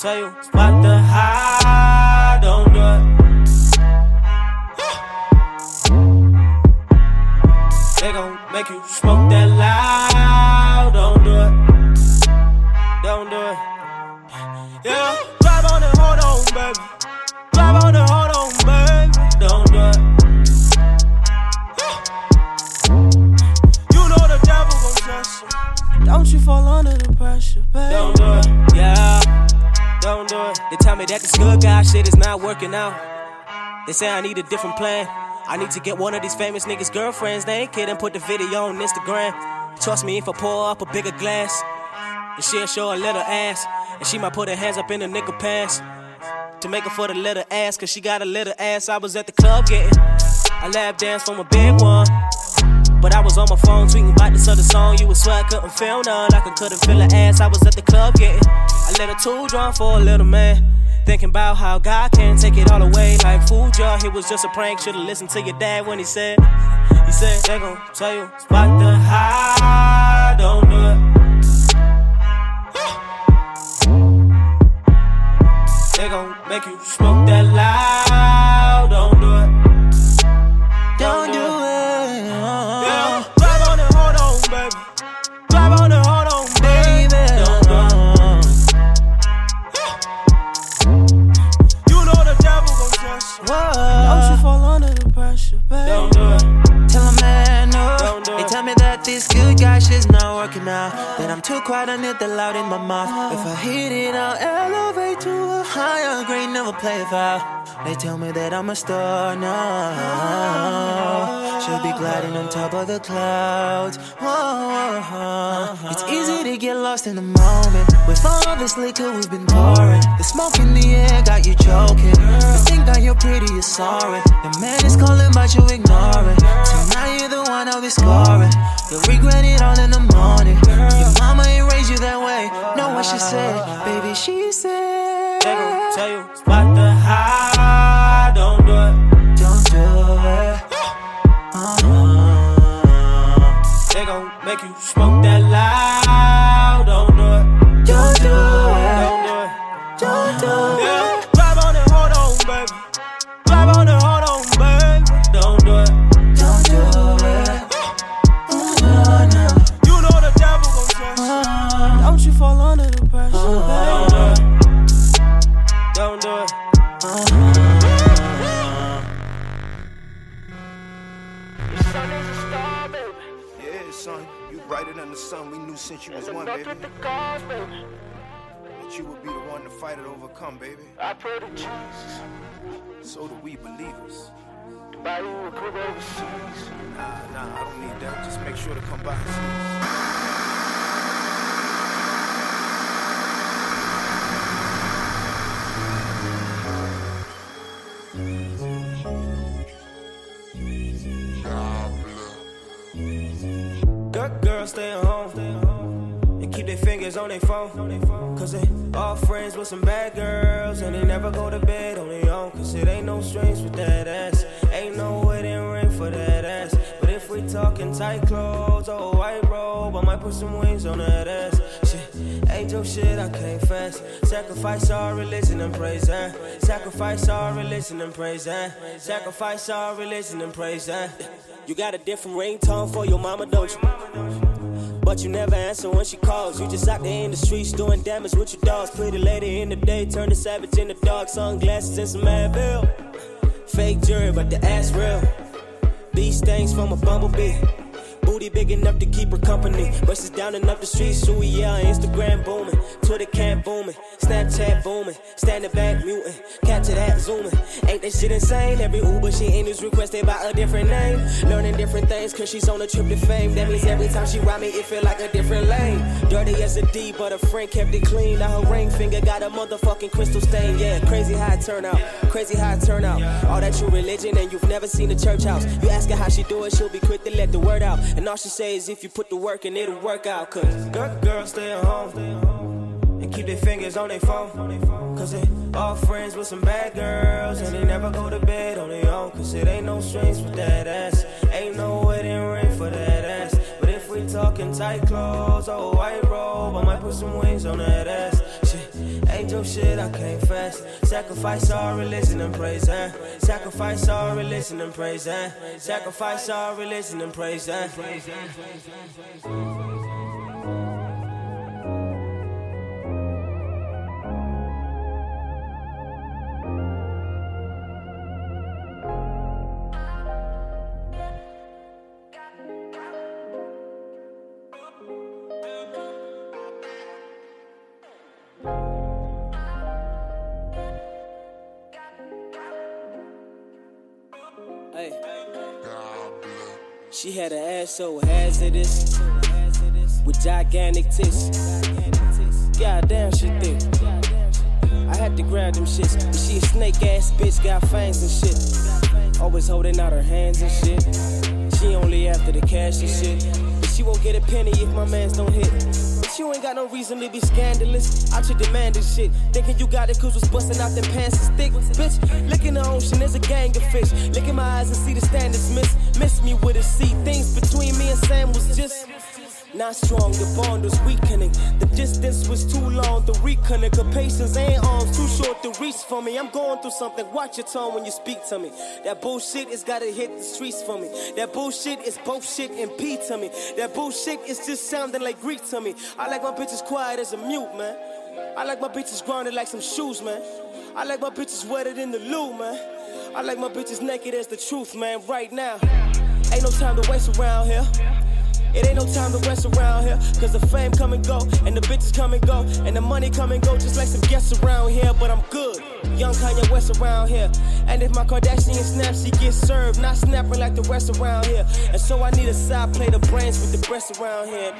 tell you about the high, don't do it. They gon' make you smoke that loud, working out. They say I need a different plan. I need to get one of these famous niggas' girlfriends. They ain't kidding, put the video on Instagram. Trust me, if I pour up a bigger glass, and she'll show a little ass. And she might put her hands up in a nigga pants to make her for the little ass, cause she got a little ass. I was at the club getting a lap dance from a big one. But I was on my phone tweeting about this other song. You would swear I couldn't feel none, I couldn't feel her ass. I was at the club getting a little too drunk for a little man. Thinking about how God can take it all away like food jar. It was just a prank. Should've listened to your dad when he said, he said, they gon' tell you spot the high, don't do it. They gon' make you smoke that loud, Don't you fall under the pressure, baby. Don't do it. Tell a man no. Don't do They tell me that this good guy shit's not working out. That I'm too quiet I need the loud in my mouth. If I hit it, I'll elevate to a higher grade, never play it foul. They tell me that I'm a star now. Should be gliding on top of the clouds. Whoa. It's easy to get lost in the moment. With all this liquor we've been pouring, the smoke in the air got you choking. You think that you're pretty, you're sorry. The man is calling, but you ignore it. So now you're the one I'll be scoring. You'll regret it all in the morning. Your mama ain't raised you that way. Know what she said, baby. She said, They gon' tell you spot the high, don't do it. Don't do it. Uh-huh. They gon' make you smoke that loud, you brighter than the sun. We knew since you was one, baby. That you would be the one to fight it overcome, baby. I pray to Jesus So do we believers. you a crib overseas. Nah, nah, I don't need that. Just make sure to come by stay at home and keep their fingers on their phone. Cause they all friends with some bad girls and they never go to bed on their own. Cause it ain't no strings with that ass. Ain't no wedding ring for that ass. But if we talking tight clothes or a white robe, I might put some wings on that ass. Shit, ain't your shit, I can't fast. Sacrifice our religion and praise that. Sacrifice our religion and praise that. Sacrifice our religion and praise that. You got a different ringtone for your mama, don't you? But you never answer when she calls. You just out there in the streets doing damage with your dogs. Pretty lady in the day, turn the savage in the dark. Sunglasses and some Advil. Fake jury, but the ass real. Bee stings from a bumblebee. Booty big enough to keep her company. Buses down and up the street, so we yeah, Instagram booming. Twitter can't booming. Snapchat booming. Standing back muting. Capture that zooming. Ain't that shit insane? Every Uber she in is requested by a different name. Learning different things cause she's on a trip to fame. That means every time she ride me, it feel like a different lane. Dirty as a D, but a friend kept it clean. Now her ring finger got a motherfucking crystal stain. Yeah, crazy how it turn out. Crazy how it turn out. All that true religion and you've never seen a church house. You ask her how she do it, she'll be quick to let the word out. And all she say is if you put the work in, it'll work out. Cause good girls stay at home and keep their fingers on their phone. Cause they all friends with some bad girls and they never go to bed on their own. Cause it ain't no strings for that ass. Ain't no wedding ring for that ass. But if we talking tight clothes or white robe, I might put some wings on that ass. Shit, ain't angel shit, I can't fast. Sacrifice all religion and praise and sacrifice all religion and praise and sacrifice all religion and praise. Hey. She had an ass so hazardous with gigantic tits. Goddamn, she thick. I had to grab them shits, but she a snake ass bitch, got fangs and shit. Always holding out her hands and shit. She only after the cash and shit. But she won't get a penny if my mans don't hit. But you ain't got no reason to be scandalous. I Out your demanding shit. Thinking you got it cause was busting out them pants and stick. Bitch, look in the ocean, there's a gang of fish. Look in my eyes and see the standards miss. Miss me with a seat. Things between me and Sam was just. Not strong, the bond was weakening. The distance was too long, the reconnect. Her patience and arms too short to reach for me. I'm going through something. Watch your tone when you speak to me. That bullshit is gotta hit the streets for me. That bullshit is both shit and P to me. That bullshit is just sounding like Greek to me. I like my bitches quiet as a mute, man. I like my bitches grounded like some shoes, man. I like my bitches wetter than the loo, man. I like my bitches naked as the truth, man. Right now, ain't no time to waste around here. It ain't no time to rest around here. Cause the fame come and go, and the bitches come and go, and the money come and go, just like some guests around here. But I'm good. Young Kanye West around here. And if my Kardashian snaps, she gets served. Not snapping like the rest around here. And so I need a side plate of brains with the breasts around here.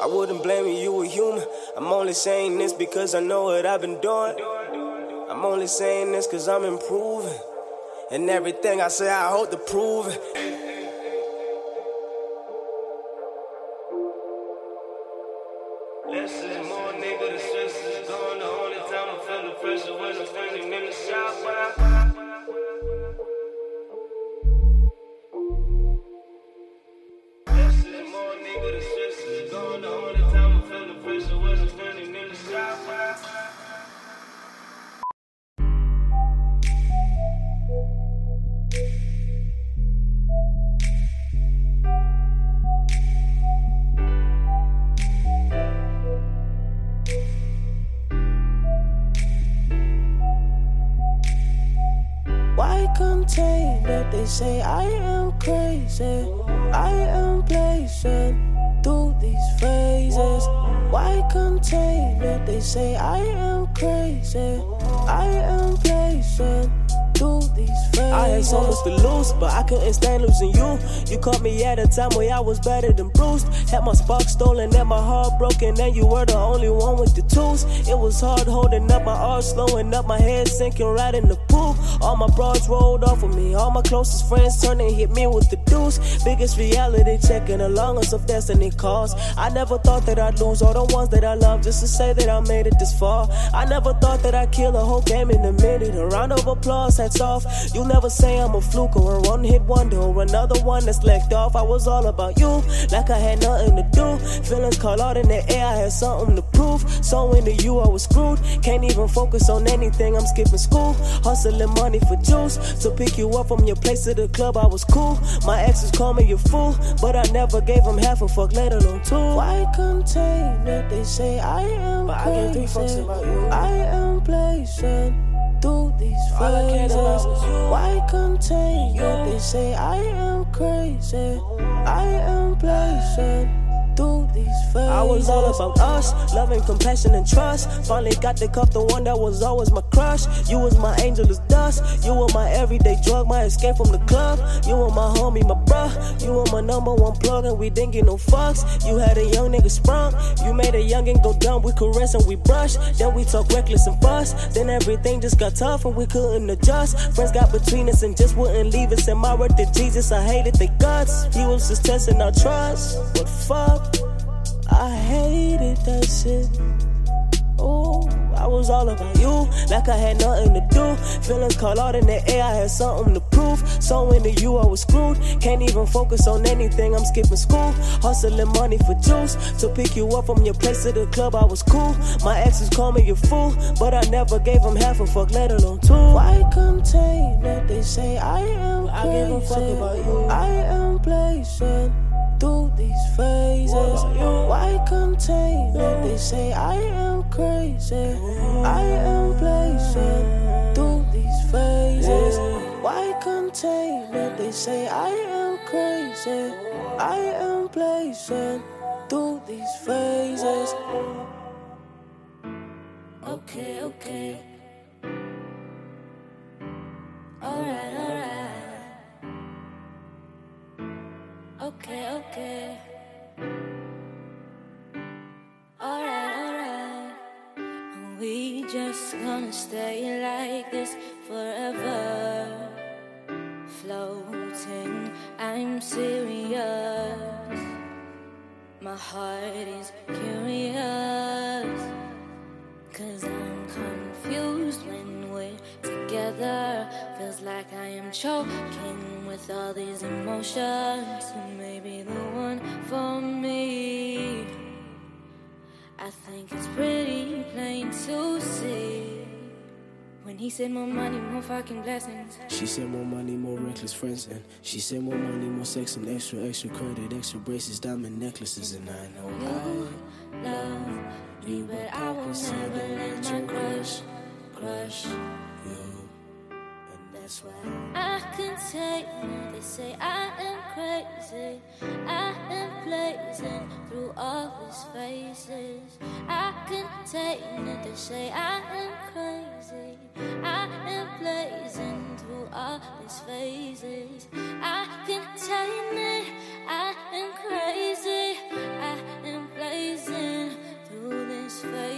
I wouldn't blame you, you were human. I'm only saying this because I know what I've been doing. I'm only saying this because I'm improving. And everything I say, I hope to prove it. Less is more, nigga. The stress is gone. The only time I feel the pressure standing the shop. Say I am crazy? I am blazing through these phases. I had so much to lose, but I couldn't stand losing you. You caught me at a time where I was better than bruised. Had my spark stolen and my heart broken, and you were the only one with the tools. It was hard holding up my arms, slowing up my head, sinking right in the pool. All my broads rolled off of me. All my closest friends turned and hit me with the deuce. Biggest reality checking the longest of destiny calls. I never thought that I'd lose all the ones that I love just to say that I made it this far. I never thought that I'd kill a whole game in a minute. A round of applause, hats off. You'll never say I'm a fluke or a one hit wonder or another one that's left off. I was all about you, like I had nothing to do. Feelings call out in the air, I had something to prove. So into you, I was screwed. Can't even focus on anything, I'm skipping school. Hustling money for juice. To pick you up from your place to the club, I was cool. My exes call me a fool, but I never gave them half a fuck, let alone two. Why contain that they say I am but crazy? I, three fucks about you. I am blazing through these phases. Why contain that they say I am crazy? I am blazing through these phases. I was all about us, love and compassion and trust. Finally got the cup, the one that was always my crush. You was my angel as dust. You were my everyday drug, my escape from the club. You were my homie, my bruh. You were my number one plug, and we didn't get no fucks. You had a young nigga sprung. You made a youngin' go dumb. We caress and we brush. Then we talk reckless and fuss. Then everything just got tough and we couldn't adjust. Friends got between us and just wouldn't leave us. And my word to Jesus, I hated their guts. He was just testing our trust. But fuck, I hated that shit. Ooh, I was all about you, like I had nothing to do. Feelings caught out in the air, I had something to prove. So into you, I was screwed. Can't even focus on anything, I'm skipping school. Hustling money for juice. To pick you up from your place to the club, I was cool. My exes call me a fool, but I never gave them half a fuck, let alone two. Why contain that they say I am crazy? I give a fuck about you. I am blazing these phases. Why contain that they say I am crazy? I am blazing through these phases. Why contain that they say I am crazy? I am blazing through these phases. Okay, okay. Alright, alright. Okay, okay. Just gonna stay like this forever. Floating, I'm serious. My heart is curious. Cause I'm confused when we're together. Feels like I am choking with all these emotions. You may be the one for me. I think it's pretty plain to see. When he said more money, more fucking blessings. She said more money, more reckless friends, and she said more money, more sex, and extra, extra credit, extra braces, diamond necklaces, and I know You love me, but I will never let my crush crush you, and that's why. I can take. They say I am crazy. I am through phases. I can take it. They say I am crazy. I am blazing through all these phases. I can take it. I am crazy. I am blazing through these phases.